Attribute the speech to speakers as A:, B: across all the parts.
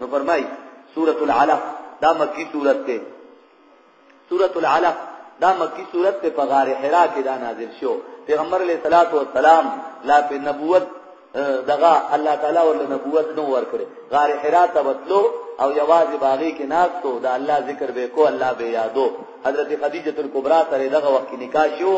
A: نو فرمای سورۃ العلق دا مکی سورۃ ده سورۃ العلق دا مکی سورۃ ته په غار حرا کې دا نازل شو پیغمبر علیہ الصلوۃ والسلام لا په نبوت دغه الله تعالی ول نبوت نو ورکړي غار حرا ته وتلو او یوازې باغی کې ناس ته دا الله ذکر به کو الله به یادو حضرت خدیجه کلبرا سره دغه وخت نکاح شو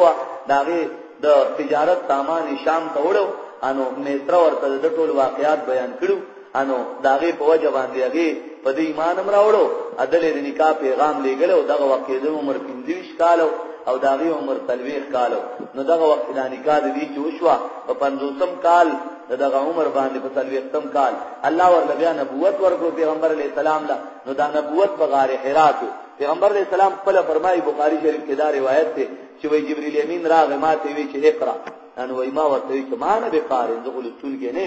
A: داغه د تجارت سامان شام ته وړو انو میترا ورته د ټول واقعیات بیان کړو انو د هغې په وجه باندې هغې په دې ایمان هم راوړو عدلې د نکاح پیغام لېږل او دغه وخت یې د عمر پنځویشت کال او د هغې عمر څلوېښت کال نو دغه وخت د نکاح د دې چې وشوه په پنځوسم کال د دغه عمر باندې په څلوېښتم کال الله ورله بیا نبوت ورکړو پیغمبر علیه السلام له نو دا نبوت په غار حرا کې پیغمبر علیه السلام خپله فرمایي بخاري شریف کې دا روایت دی چې وایي جبریل امین راغی ما ته وی چې اقرا ان وای ما ورته چې ما نه به قارئ زه خو لستونکي نه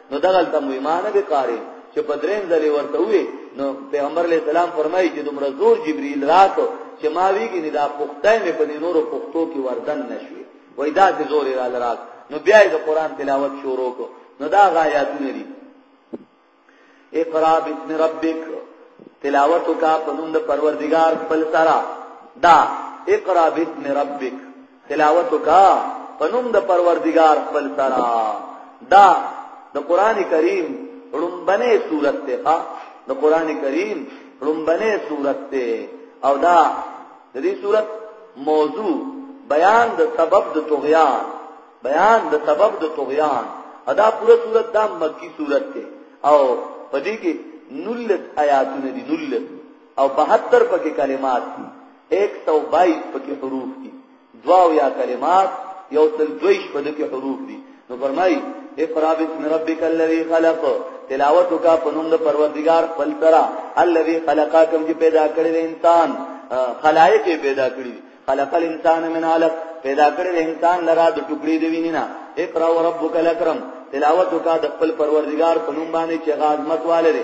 A: نو دغلته مو ایمان به قاری چې په دریم ځلې ورته وې نو پیغمبر علی السلام فرمایي چې دومره زور جبرئیل راته چې ما ویګی نه دا پختای مې په نورو پختو کې وردن نشوي وای دا چې زور را لراک نو بیا د قران تلاوت شروع کو نو دا غایاتونه دي اقرا بسم ربک تلاوت کا پنوند پروردگار خپل سره دا اقرا بسم ربک تلاوت وکا په نوم د پروردگار خپل سره دا د قران کریم لومبنه صورت ته د قران کریم لومبنه صورت ته او دا د دې صورت موضوع بیان د سبب د طغیان بیان د سبب د طغیان ادا پوره صورت دا مکی صورت ته او پدې کې نلت آیاتونه دي نلت او 72 پکې کلمات دي 122 پکې حروف دي دوا یا کلمات یو تل دویش په دغه حروف دي نو فرمای اقرا بسم ربک الذی خلق تلاوت کا پنوم د پروردگار خپل سره الذی خلقا کوم چې پیدا کړی انسان خلایق پیدا کړی خلق الانسان من علق پیدا کړی انسان لرا د ټوکړي دی وینینا اقرا وربک الاکرم تلاوت کا د خپل پروردگار پنوم باندې چې غاز مت والره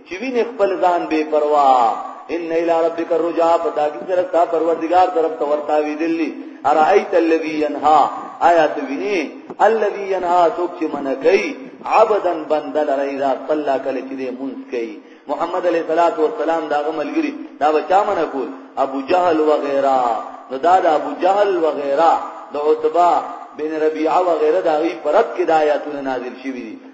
A: چې وینې خپل ځان بے پروا ان الى ربك الرجاء پتا کی سره تا پروردگار طرف ته ورتا وی دلی ارایت الذی ینها آیا ته ویني الذی ینها څوک چې من کوي عبدن بندل رضا صلا کله چې مونږ کوي محمد علیہ الصلات والسلام دا غملګری دا بچا من کول ابو جهل وغیرہ نو دا د ابو جهل وغیرہ د عتبہ بن ربیعه وغیرہ دا غي پرد کې د آیاتونه نازل شوی دي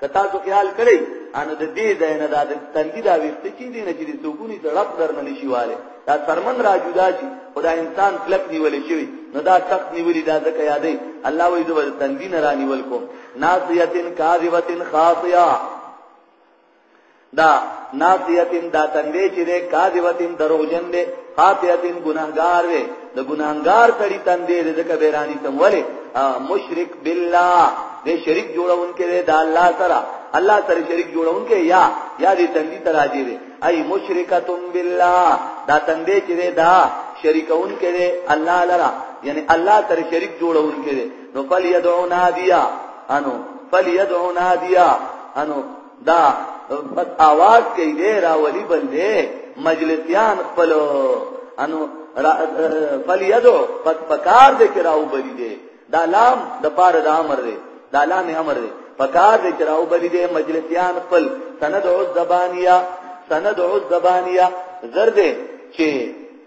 A: که تاسو خیال کړئ ان د دې ځای نه د تندې دا وخت چې دې نه چې د سکونی د رب درنه نشي والي دا سرمن را جدا شي خدای انسان کلک نیول شي نو دا تخت نیولې دا ځکه یادې الله وې زو تندې نه رانیول کو ناسیتن کاذبتن خاطیا دا ناسیتین دا تندې چې ده کاذبتین دروغجن دی خاطئتین ګناهګار دی د ګناهګار سړی تندې دې ځکه بیرانی تم ولې مشرک بالله دې شریک جوړونکې دې د الله سره الله سره شریک جوړونکې یا یا دې تندې تراجی دې ای مشرکتم بالله دا تندې چې دې دا شریکون کې دې الله لرا یعنی الله سره شریک جوړونکې دې نو فلیدعو نادیا انو فلیدعو نادیا انو دا بس आवाज کوي دی راولي بندې مجلسيان خپل انو فليدو پس پکار دې چې راو بلی دی دا لام د پاره د امر دی دا لام امر دی پکار دې چې راو بلی دی مجلسيان خپل سند او زبانيه سند او زبانيه زرد چې